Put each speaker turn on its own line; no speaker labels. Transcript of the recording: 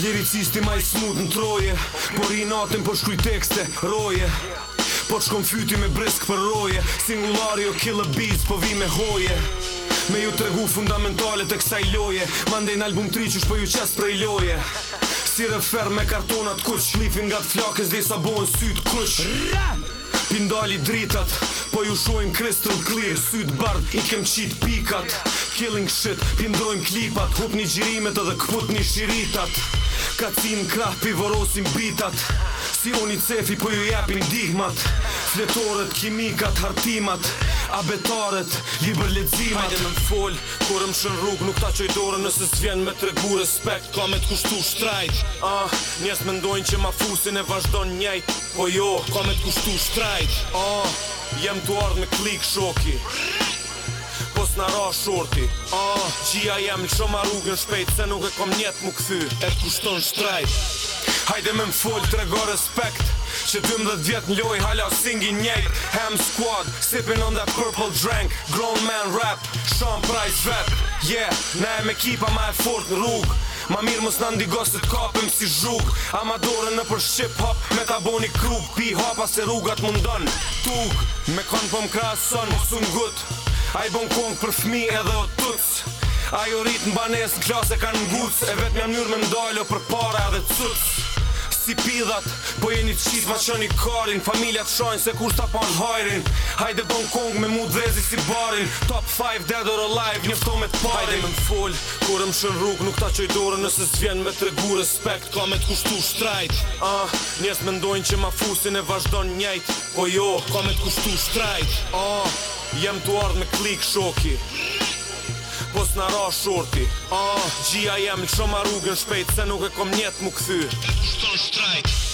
Liricisti ma i smut në troje Por i natën për shkuj tekste, roje Por shkon fyti me brisk për roje Singulari o killa beats, po vi me hoje Me ju të regu fundamentale të kësaj loje Ma në album tri që po ju qes prej loje Si refer me kartonat kush Lifin nga të flakës dhe i sabon sytë kush Pindali dritat, Po ju shojnë crystal clear Syt bard i kem qit pikat Killing shit, pindojm klipat Hup një gjirimet edhe këput një shiritat Ka cim krah pivorosim bitat Si unë cefi për po ju jepin digmat Fletoret, kimikat, hartimat Abetaret, betarët, li Hajde me më foljë, kur më shën rrugë Nuk ta që i dorë nëse s'vjen me të regu Respekt, ka me të kushtu shtrajt ah, Njës me ndojnë që ma fusin e vazhdo në njajt Po jo, ka me të kushtu shtrajt ah, Jem të ardhë me klik shoki Po s'na ra shorti ah, Qia jem në rrugën shpejt Se nuk e kom njetë mu këthy E të kushton shtrajt Hajde me m'full të rego respekt Që 12 vjet n'loj hala singi njejt Ham squad, sipin on that purple drink Grown man rap, Sean Price vet Yeah, na e me kipa ma e fort n'rug Ma mirë mës n'andigo se t'kapim si zhug Amadore në për shqip hop me ta bo krug Pi hopa se rrugat mundon tuk me kon për m'krason Mos un gut, a i bon kong për fmi edhe o tuc Ajo rrit n'banes, n'klas e kanë nguc E vet një mënyrë me ndalë për para edhe cuc si pidhat Po jeni të qitë ma që një karin Familjat shojnë se kur sta pan hajrin Hajde bon kong me mu dhezi si barin Top 5 dead or alive njëfto me të parin Hajde me më full, kur më shën rrug Nuk ta qoj dore nëse zvjen me të regu respekt Ka me të kushtu shtrajt uh, Njës me ndojnë që ma fusin e vazhdojnë njajt Po jo, ka me të kushtu shtrajt uh, Jem të ardhë me klik shoki pos në ra shorti ah, Gjia jem në rrugën shpejt Se nuk e kom njetë më këthy Shton shtrajt